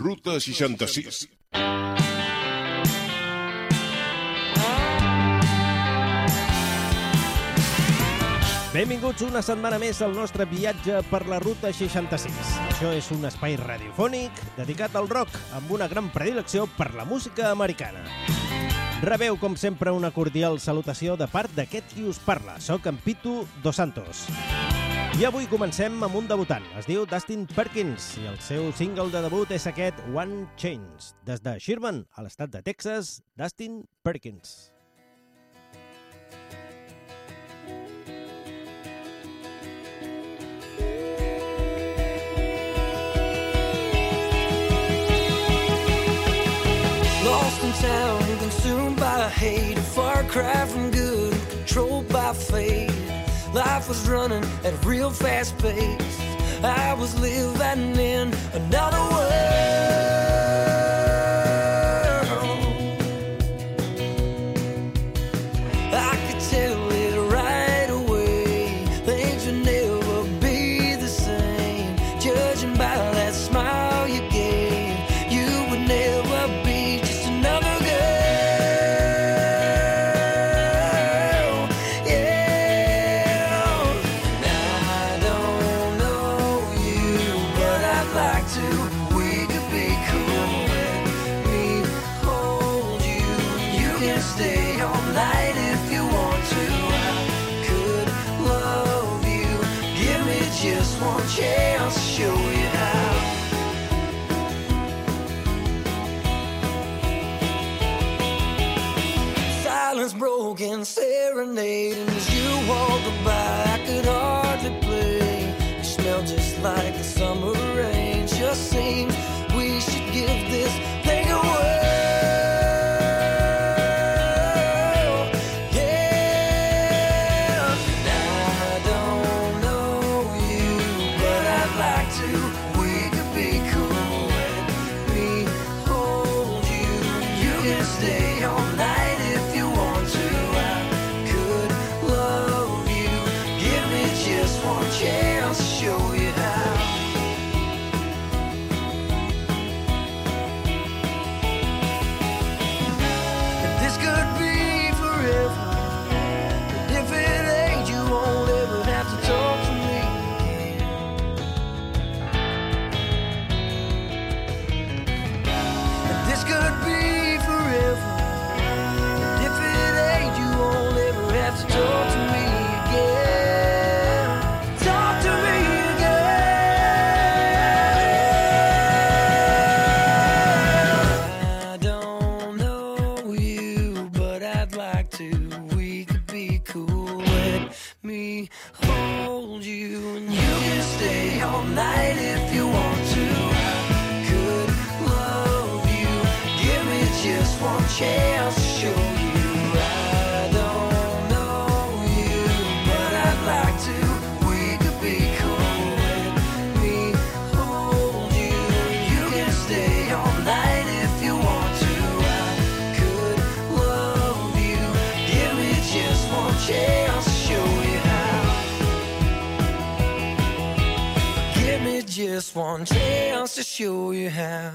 Ruta 66. Benvinguts una setmana més al nostre viatge per la Ruta 66. Això és un espai radiofònic dedicat al rock, amb una gran predilecció per la música americana. Rebeu, com sempre, una cordial salutació de part d'aquest qui us parla. Soc en Pitu Dos Santos. I avui comencem amb un debutant. Es diu Dustin Perkins i el seu single de debut és aquest One Change. Des de Sherman, a l'estat de Texas, Dustin Perkins. Lost in town, consumed by hate, a far cry from good, controlled by fate. Life was running at a real fast pace. I was living in another world. Broken, serenading as you walk by. I could hardly play. You smell just like the summer to show you how. Give me just one chance to show you how.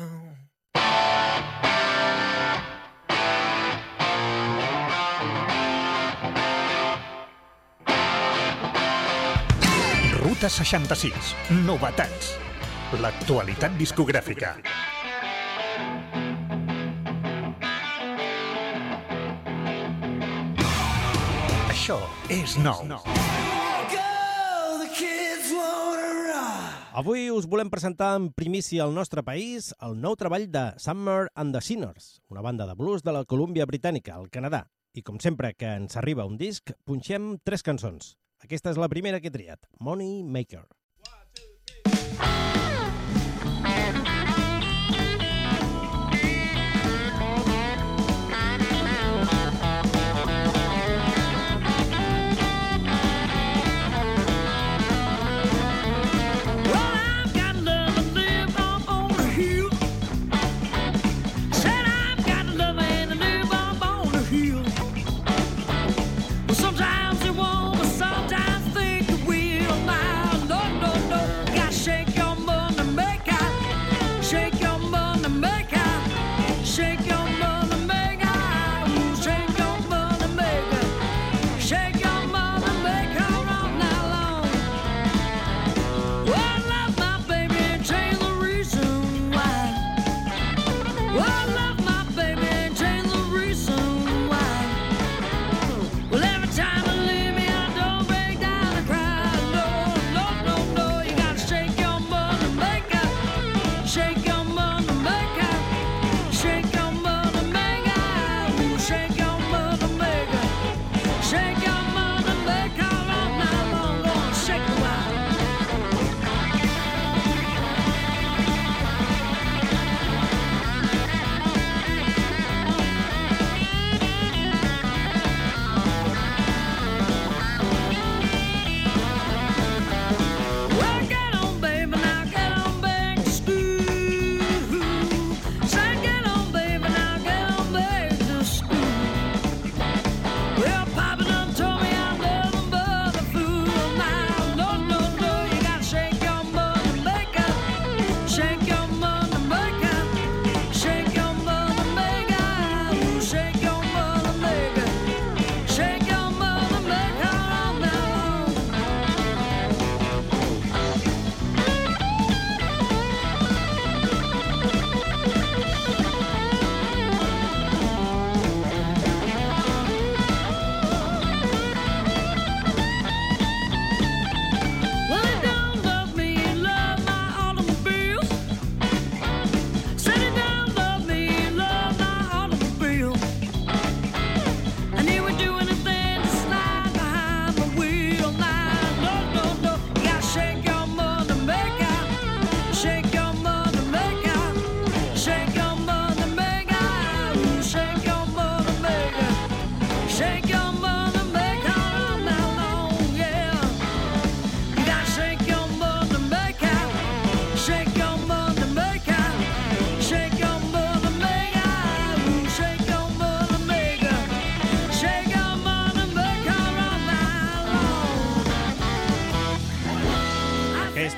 Ruta 66. Novetats. L'actualitat discogràfica. Això és nou. Avui us volem presentar en primícia al nostre país el nou treball de Summer and the Sinners, una banda de blues de la Colúmbia Britànica, al Canadà. I com sempre que ens arriba un disc, punxem tres cançons. Aquesta és la primera que he triat, Money Maker. Well,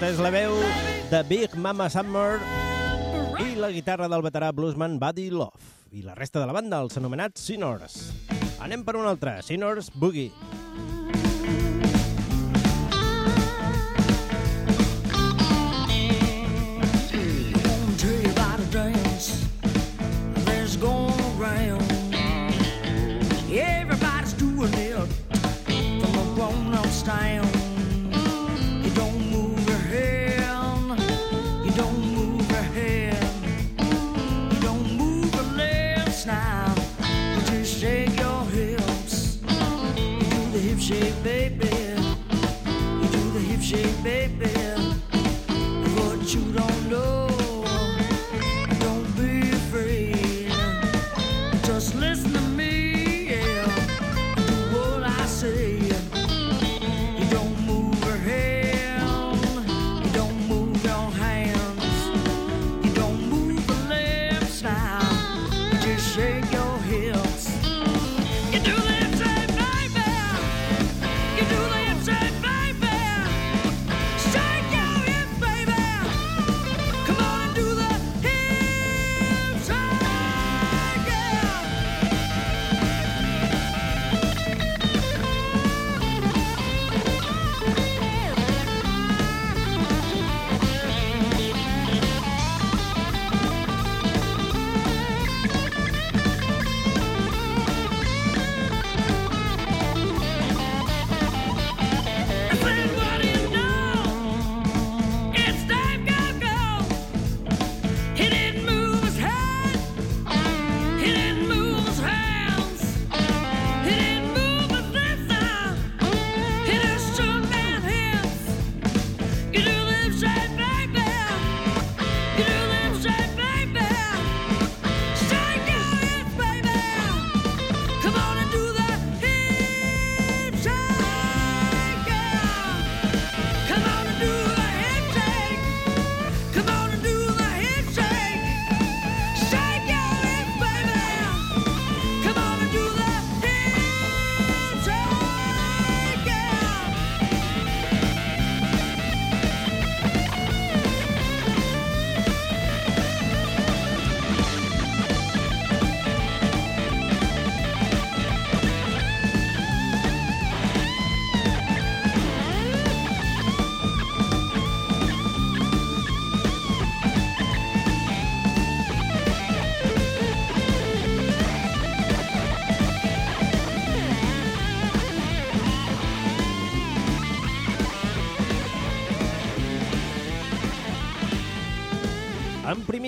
és la veu de Big Mama Summer i la guitarra del veterà bluesman Buddy Love i la resta de la banda, els anomenats Sinors. Anem per un altre, Sinors Boogie. Everybody's doing it from a grown-up style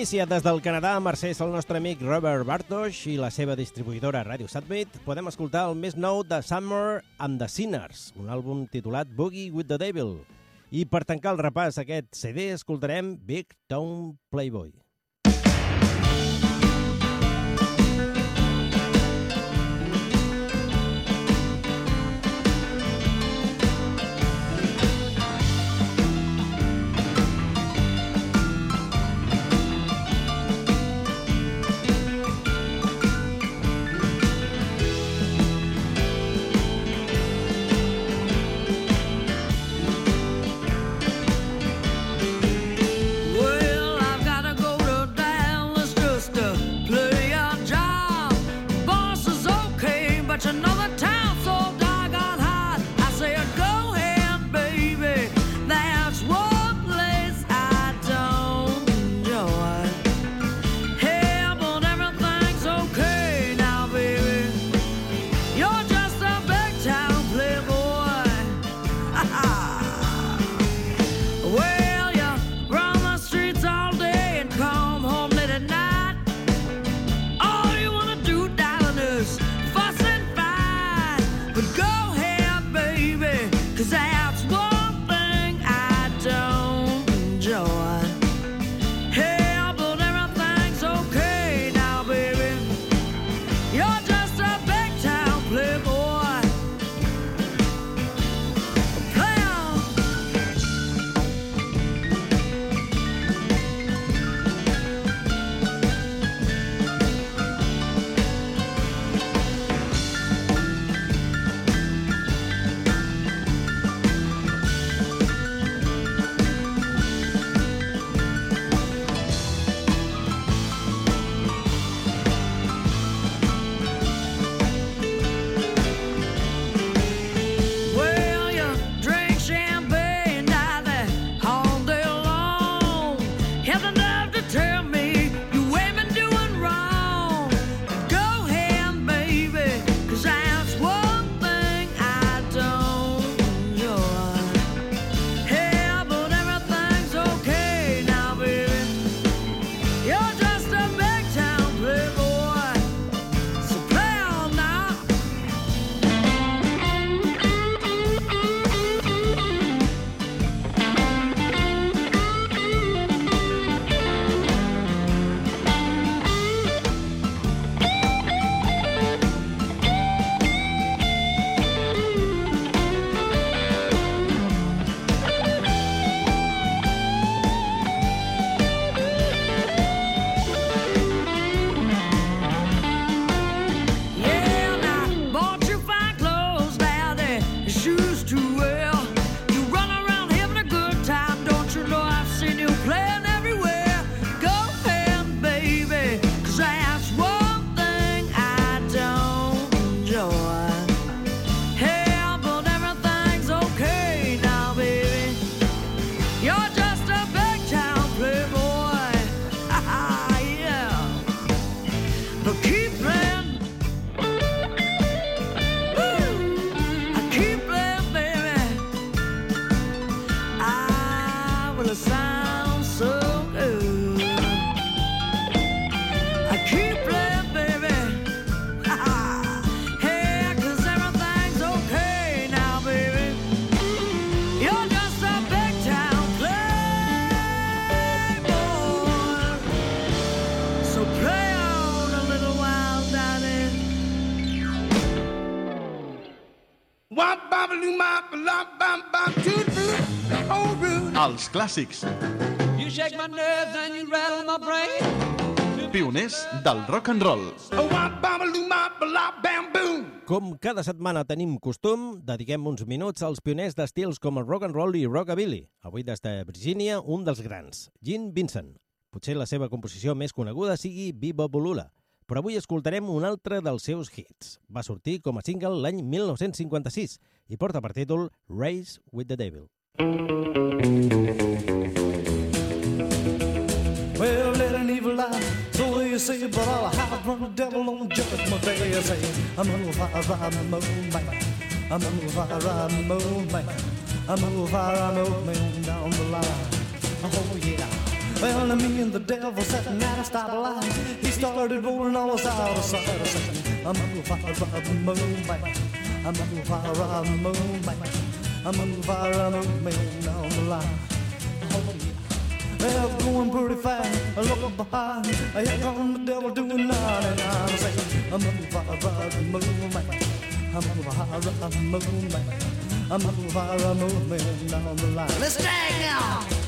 Primícia des del Canadà, mercès el nostre amic Robert Bartosz i la seva distribuïdora Radio Satbit, podem escoltar el més nou de Summer and the Sinners, un àlbum titulat Boogie with the Devil. I per tancar el repàs aquest CD escoltarem Big Town Playboy. My brain. Pioners del rock and roll. Com cada setmana tenim costum, dediquem uns minuts als pioners d'estils com el rock and roll i rockabilly. Avui des de Virgínia, un dels grans, Gene Vincent. Potser la seva composició més coneguda sigui Viva Bolula, però avui escoltarem un altre dels seus hits. Va sortir com a single l'any 1956 i porta per títol Race with the Devil. Well, let an evil lie, so they say, but I'll hide from the devil on judgment day. I say, I'm gonna fire, ride the moon, man. I'm gonna fire, ride the moon, man. I'm gonna fire, ride the moon down the line. Oh, yeah. Well, me and the devil sitting at a stoplight. He started rolling all us out of sight. I I'm gonna fire, ride the moon, man. I'm gonna fire, ride the moon, man. I'm gonna fire, ride the moon down the line. Oh, yeah. Well, going pretty fast. I look behind. Here come the devil doing 99. Saying, I'm a fire, ride the moon, man. I'm a fire, ride the moon, man. I'm a fire, moon, man, down the line. Let's drag now.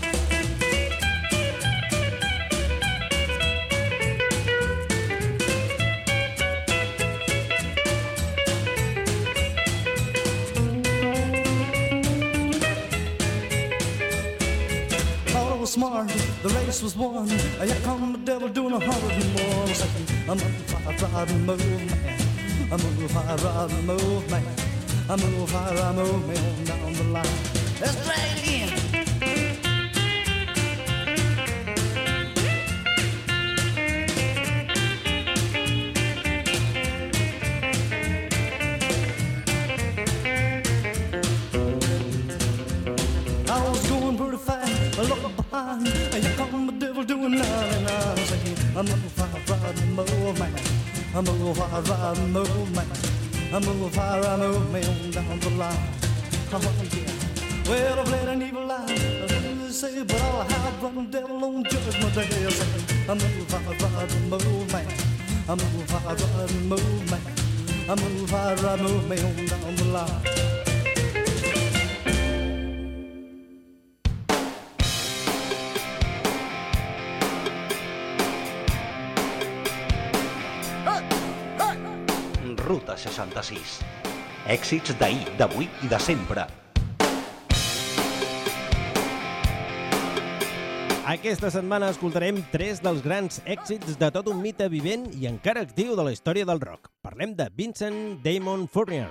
smart, the race was won. Here come the devil doing a hundred and one a second. I move, I ride, and move, man. I move, I ride, and move, man. I'm move, I ride, move, man down the line. Let's drag it in. I'm a fire, ride the moon, man. I'm a fire, ride the moon, man, down the line. Oh, yeah. Well, I've let an evil lie. They say, but I'll hide from the devil on judgment day. I'm a fire, ride the moon, man. I'm a fire, ride the moon, man. I'm a fire, ride the moon, man, down the line. 66. Èxits d'ahir, d'avui i de sempre. Aquesta setmana escoltarem tres dels grans èxits de tot un mite vivent i encara actiu de la història del rock. Parlem de Vincent Damon Fournier,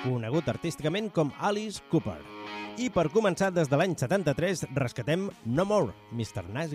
conegut artísticament com Alice Cooper. I per començar, des de l'any 73, rescatem No More, Mr. Nice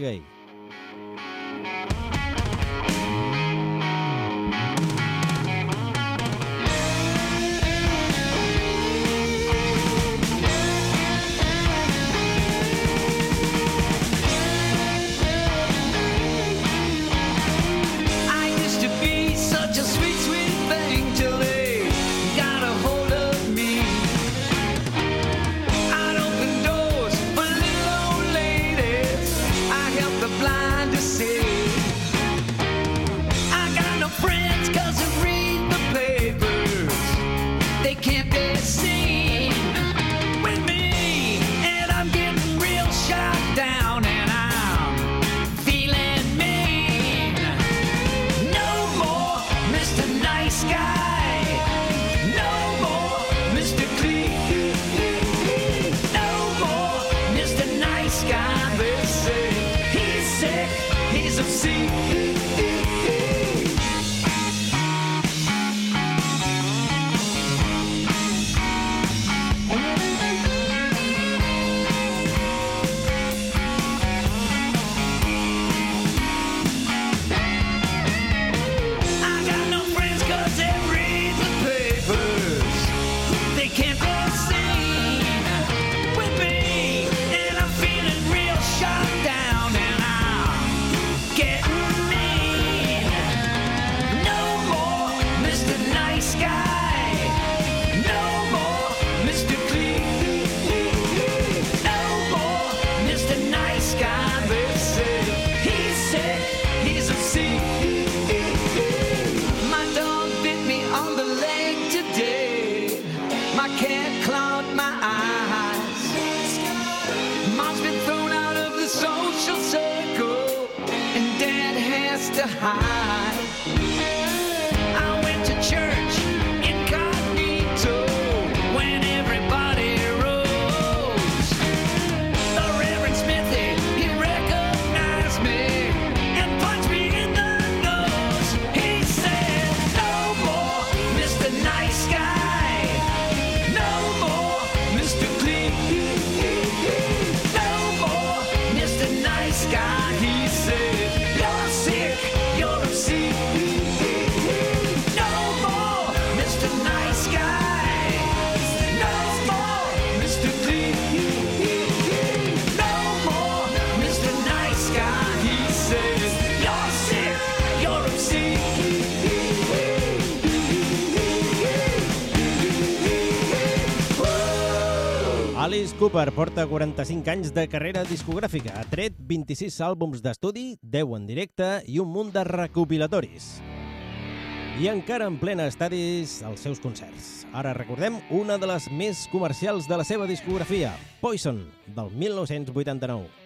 Cooper porta 45 anys de carrera discogràfica. Ha tret 26 àlbums d'estudi, 10 en directe i un munt de recopilatoris. I encara en plena estadis els seus concerts. Ara recordem una de les més comercials de la seva discografia, Poison, del 1989.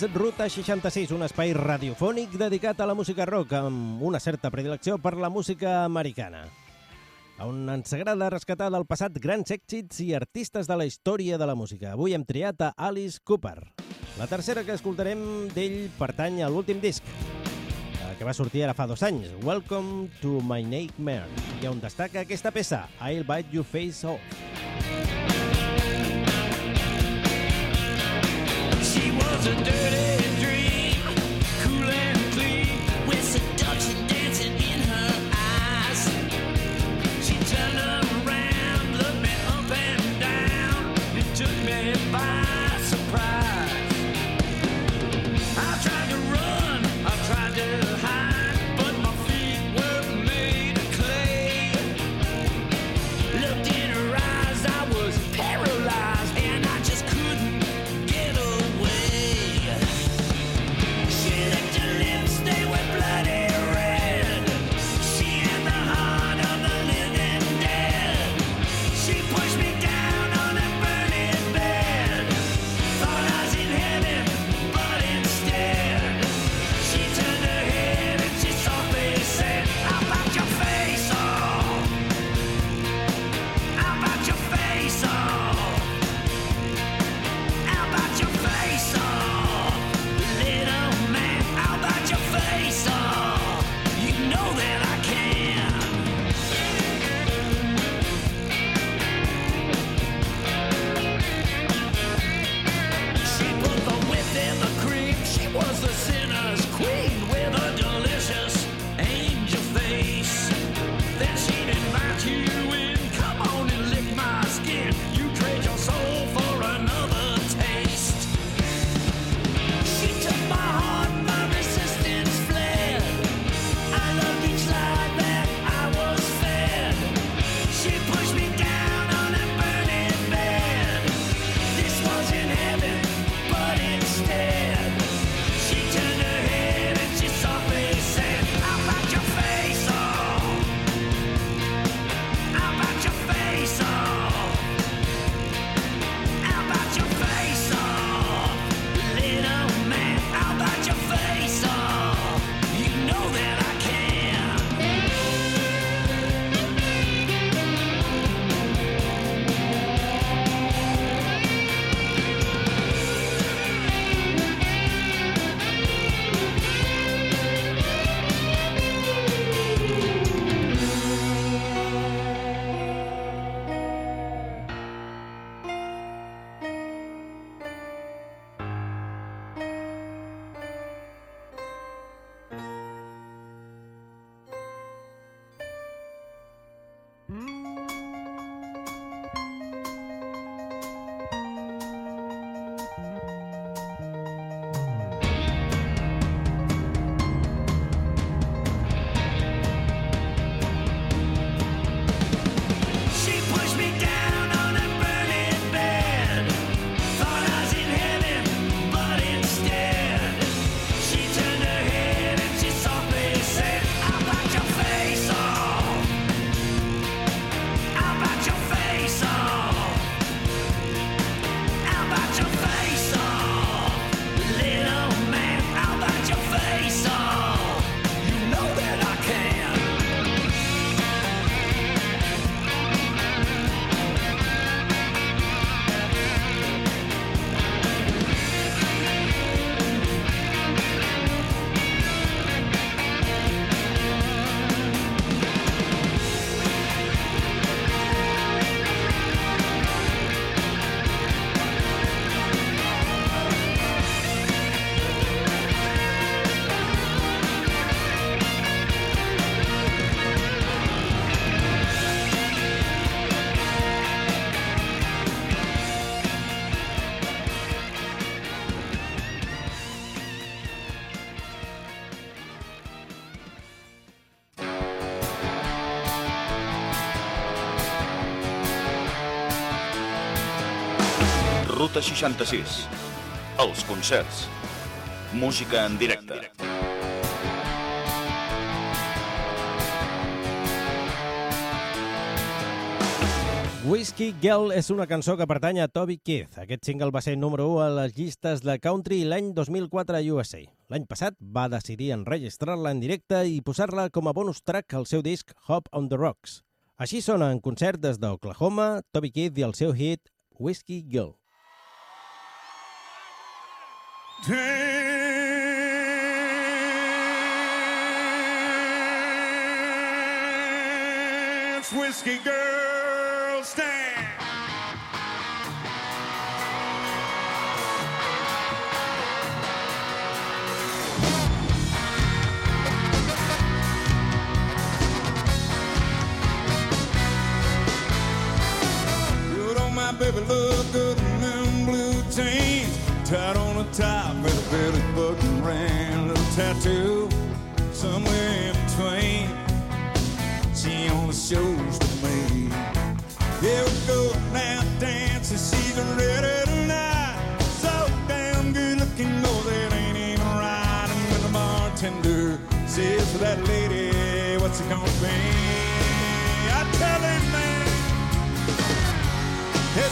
és Ruta 66, un espai radiofònic dedicat a la música rock amb una certa predilecció per la música americana on ens agrada rescatar del passat grans èxits i artistes de la història de la música. Avui hem triat a Alice Cooper. La tercera que escoltarem d'ell pertany a l'últim disc, eh, que va sortir ara fa dos anys, Welcome to my Nightmare, i on destaca aquesta peça, I'll Bite Your Face Off. was a dirty Ruta 66. Els concerts. Música en directe. Whiskey Girl és una cançó que pertany a Toby Keith. Aquest single va ser número 1 a les llistes de country l'any 2004 a USA. L'any passat va decidir enregistrar-la en directe i posar-la com a bonus track al seu disc Hop on the Rocks. Així sona en concert des d'Oklahoma, Toby Keith i el seu hit Whiskey Girl. Dance, whiskey girl, stand. You don't my baby look good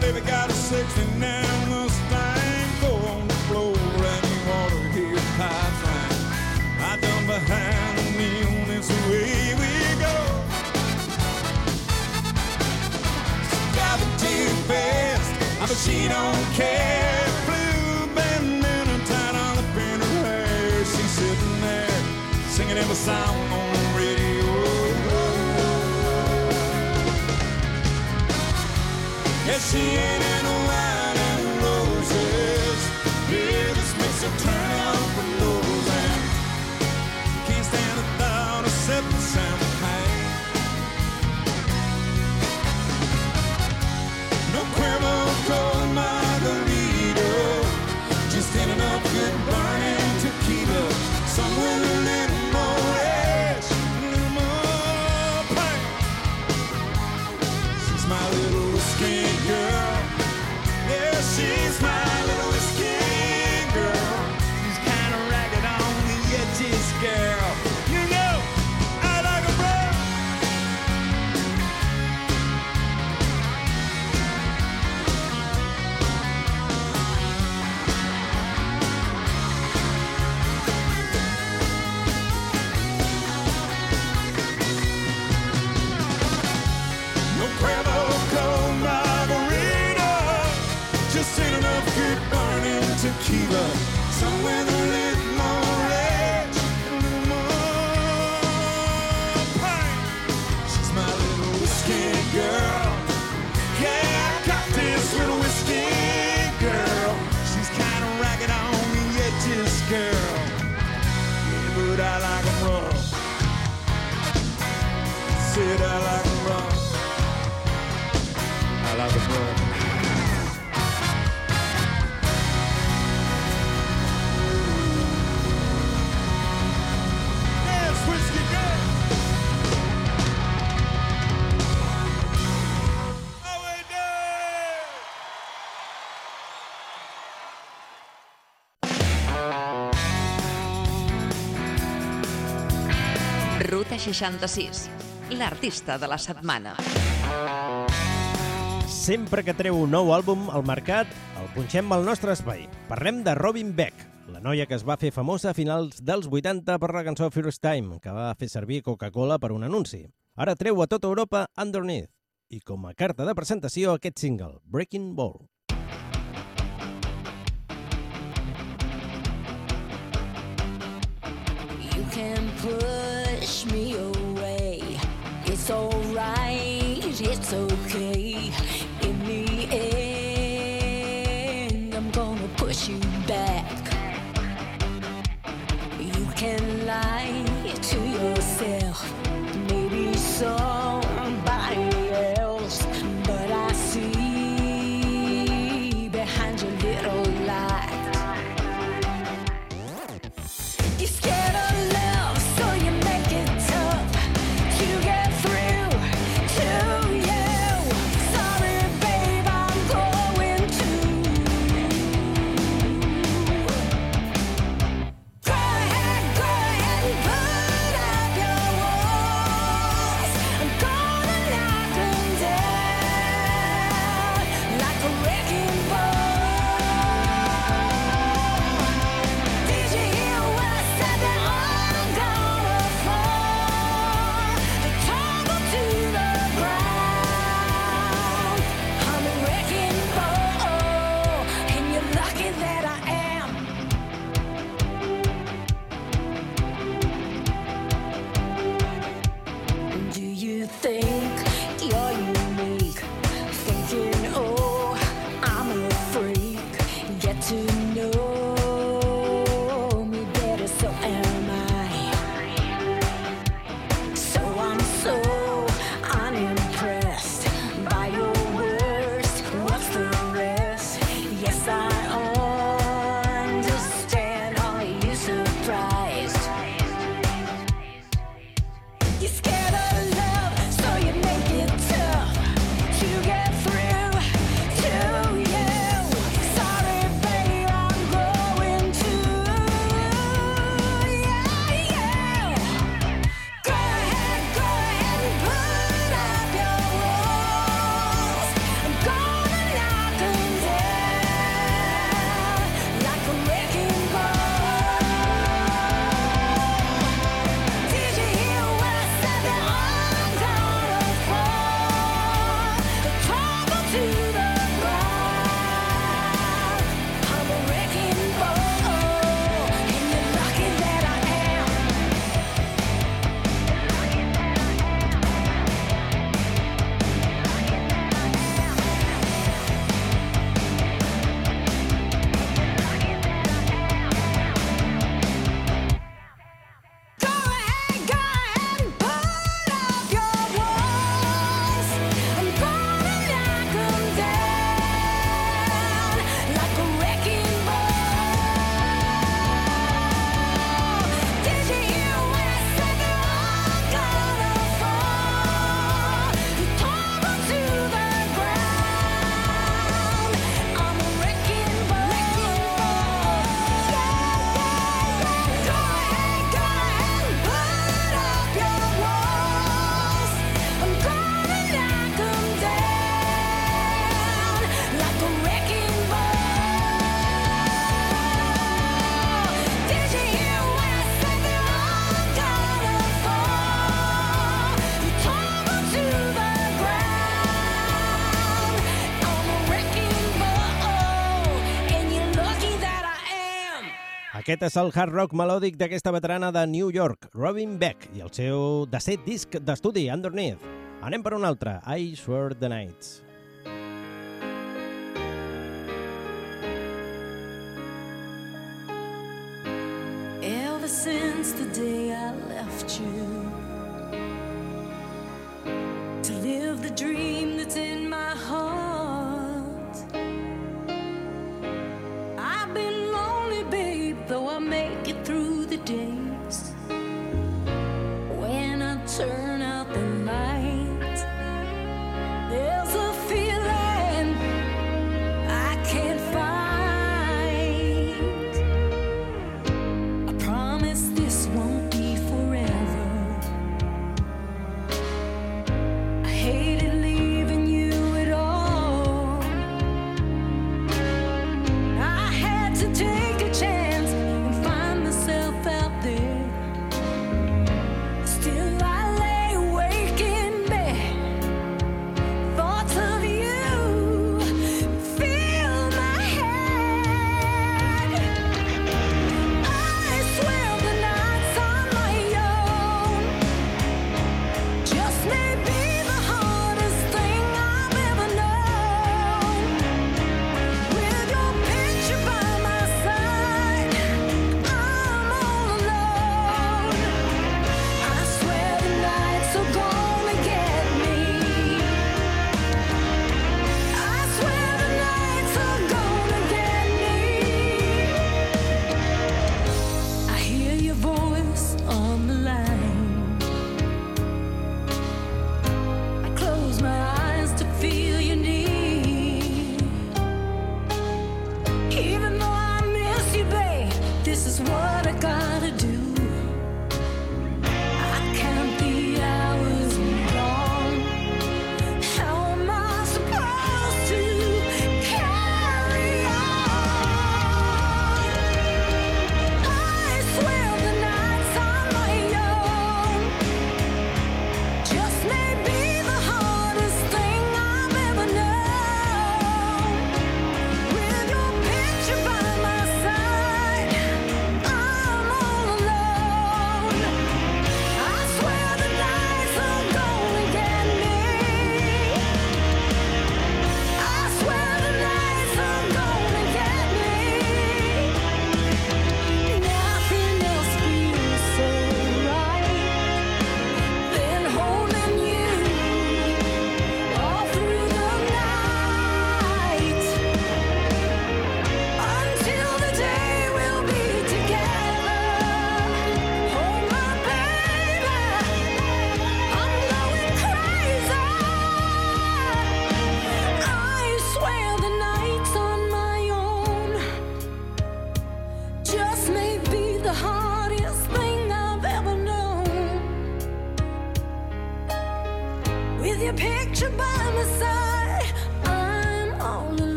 baby got a 69 Mustang. Go on the floor and you ought to hear the pipes. I done behind the wheel, it's the way we go. Driving too fast, but she don't care. Blue bandana tied on the pin her hair. She's sitting there singing every song she ain't Ruta 66, l'artista de la setmana. Sempre que treu un nou àlbum al mercat, el punxem al nostre espai. Parlem de Robin Beck, la noia que es va fer famosa a finals dels 80 per la cançó First Time, que va fer servir Coca-Cola per un anunci. Ara treu a tota Europa Underneath, i com a carta de presentació aquest single, Breaking Ball. You can push Aquest és el hard rock melòdic d'aquesta veterana de New York, Robin Beck, i el seu desè disc d'estudi, Underneath. Anem per un altre, I Swear the Nights. Ever since the day I left you To live the dream that's in my heart though I make it through the days when I turn.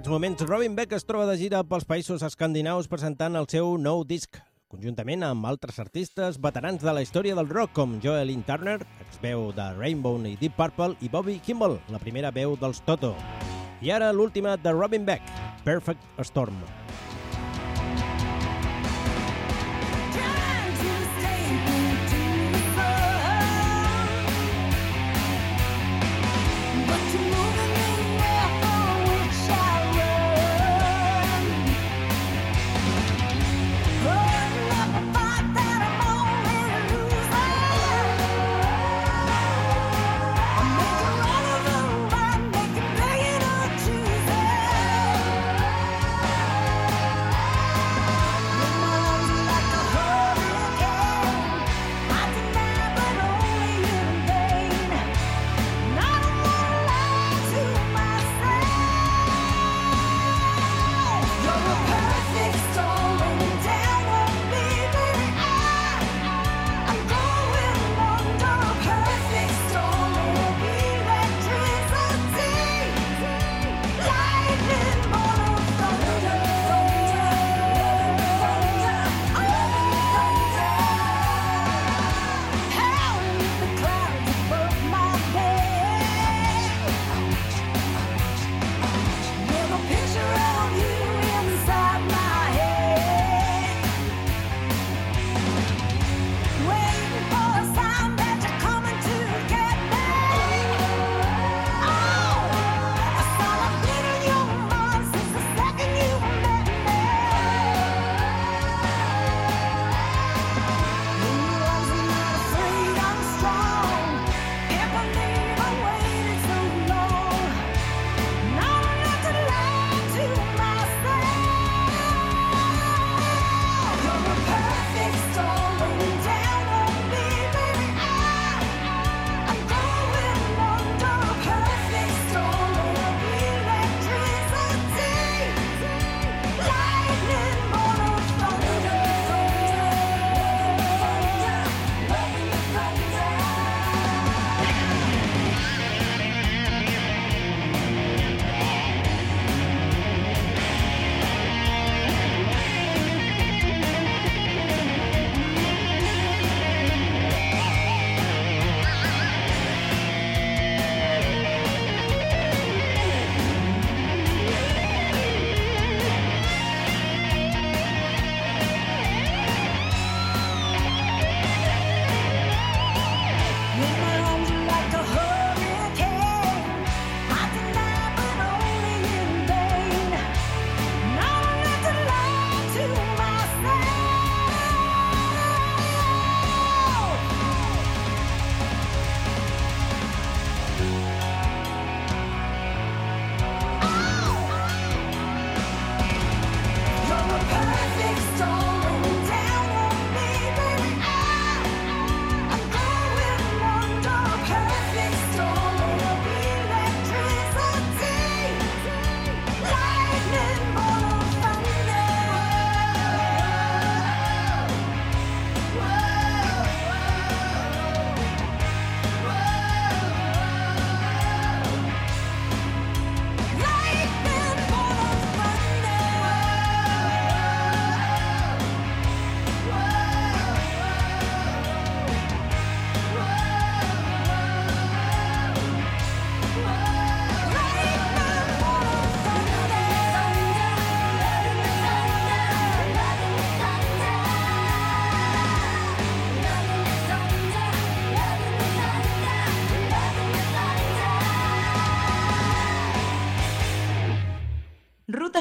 aquests moments Robin Beck es troba de gira pels països escandinaus presentant el seu nou disc, conjuntament amb altres artistes veterans de la història del rock com Joel Turner, exveu de Rainbow i Deep Purple, i Bobby Kimball, la primera veu dels Toto. I ara l'última de Robin Beck, Perfect Storm.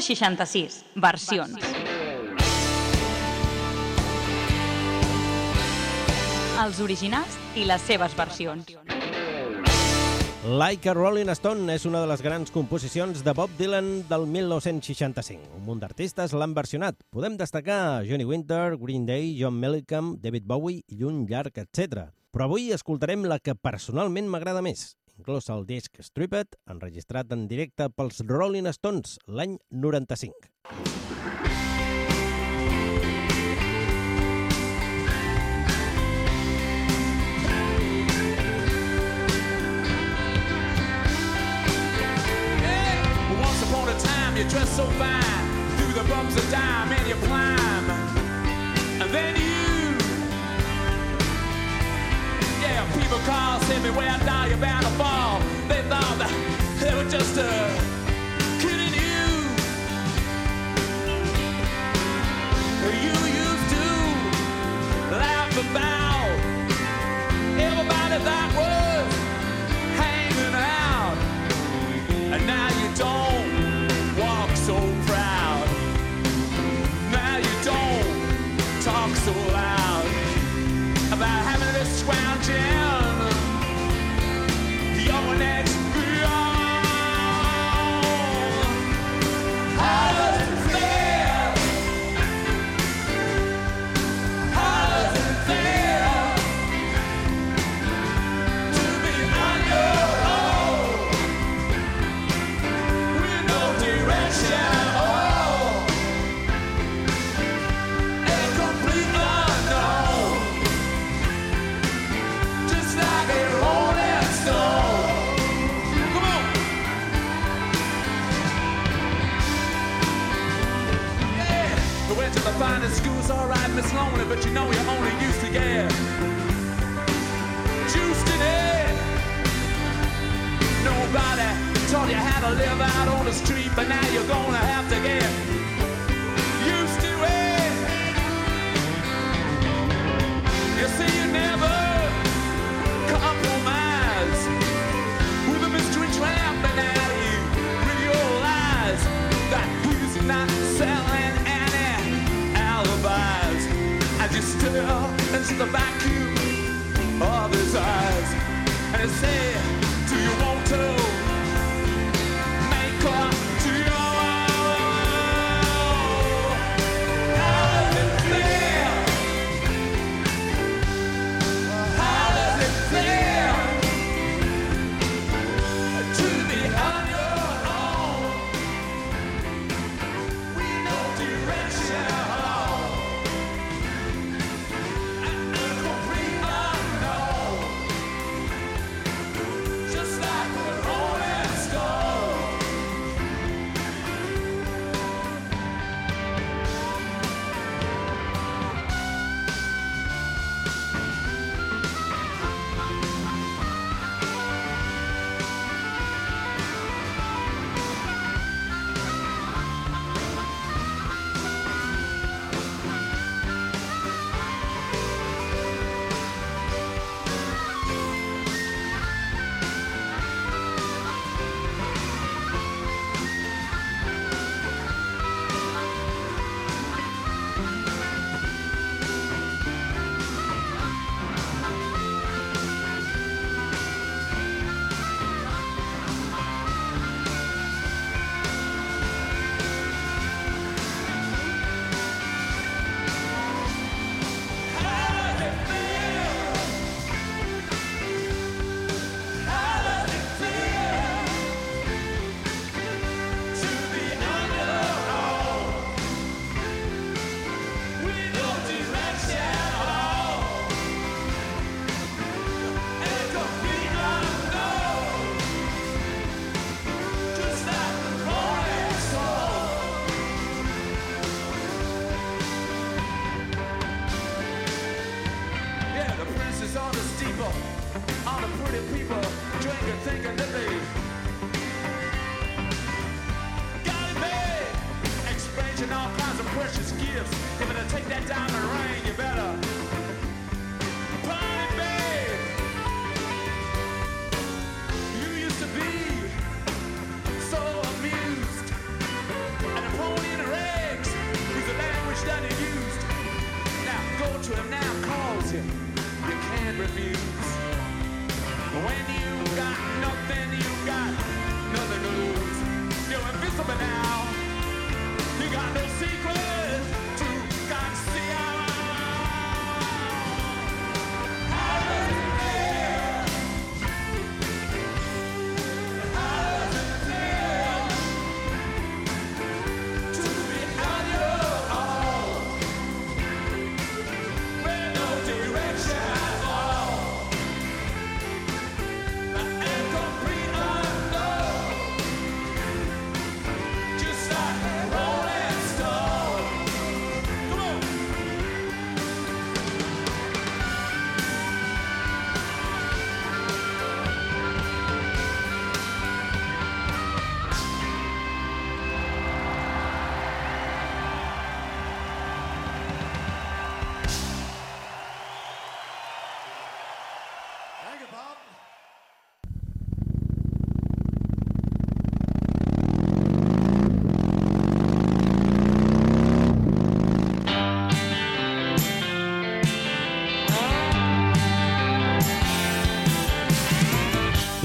66, versions. Els originals i les seves versions. Like a Rolling Stone és una de les grans composicions de Bob Dylan del 1965. Un munt d'artistes l'han versionat. Podem destacar Johnny Winter, Green Day, John Mellencamp, David Bowie i un llarg etc. Però avui escoltarem la que personalment m'agrada més, inclòs el disc Stripped, enregistrat en directe pels Rolling Stones l'any 95. Once upon a time, you dressed so fine. Through the bumps of dime and you climb. And then you. Yeah, people call, send me where I die, you're to fall. They thought that they were just uh, kidding you. You used to laugh about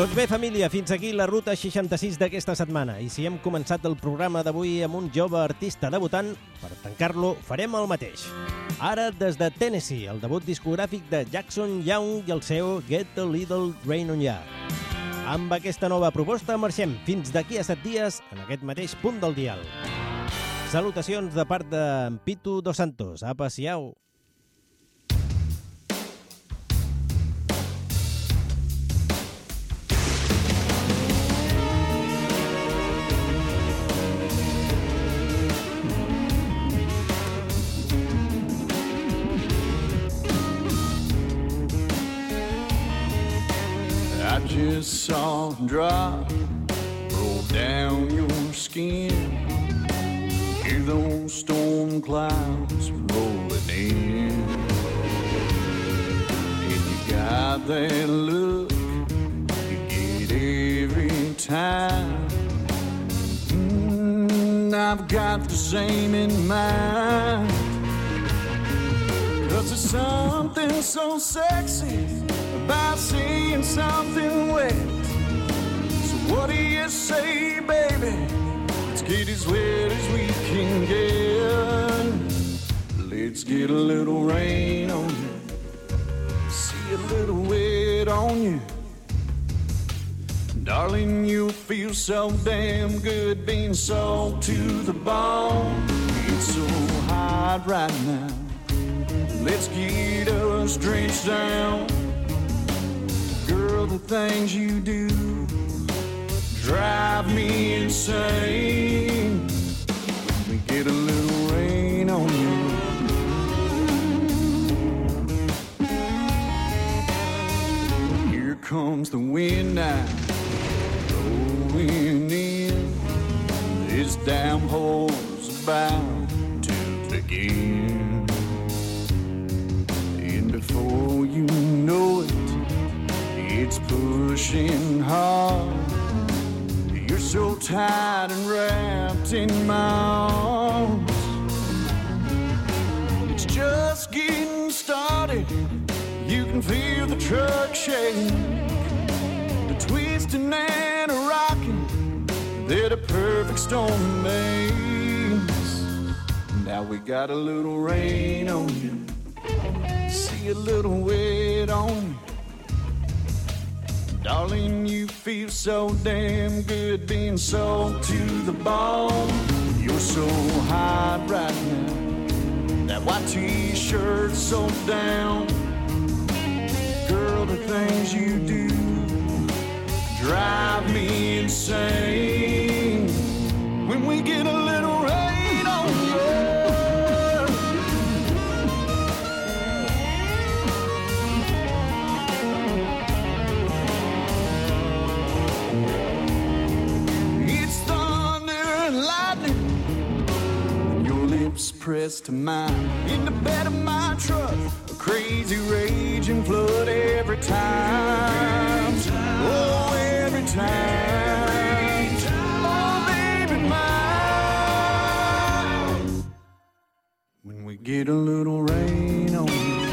Doncs bé, família, fins aquí la ruta 66 d'aquesta setmana. I si hem començat el programa d'avui amb un jove artista debutant, per tancar-lo farem el mateix. Ara, des de Tennessee, el debut discogràfic de Jackson Young i el seu Get a Little Rain on Ya. Amb aquesta nova proposta marxem fins d'aquí a set dies en aquest mateix punt del dial. Salutacions de part de Pitu Dos Santos. Apa, siau. Just saw drop roll down your skin. Hear those storm clouds rolling in. And you got that look you get every time. Mm, I've got the same in mind. Cause there's something so sexy about seeing something wet. So what do you say, baby? Let's get as wet as we can get. Let's get a little rain on you. See a little wet on you. Darling, you feel so damn good being sold to the bone. It's so hot right now. Let's get us drenched down. The things you do drive me insane. We get a little rain on you. Here comes the wind now, blowing in. This damn hole's about to begin. Hard. You're so tight and wrapped in my arms. It's just getting started. You can feel the truck shake, the twisting and a rocking. They're the perfect storm makes. Now we got a little rain on you. See a little wet on you. Darling, you feel so damn good being sold to the bone. You're so hot right now. That white t-shirt so down. Girl, the things you do drive me insane. When we get a little pressed to mine. In the bed of my truck, a crazy raging flood every time. Oh, every time. Oh, baby, mine. When we get a little rain on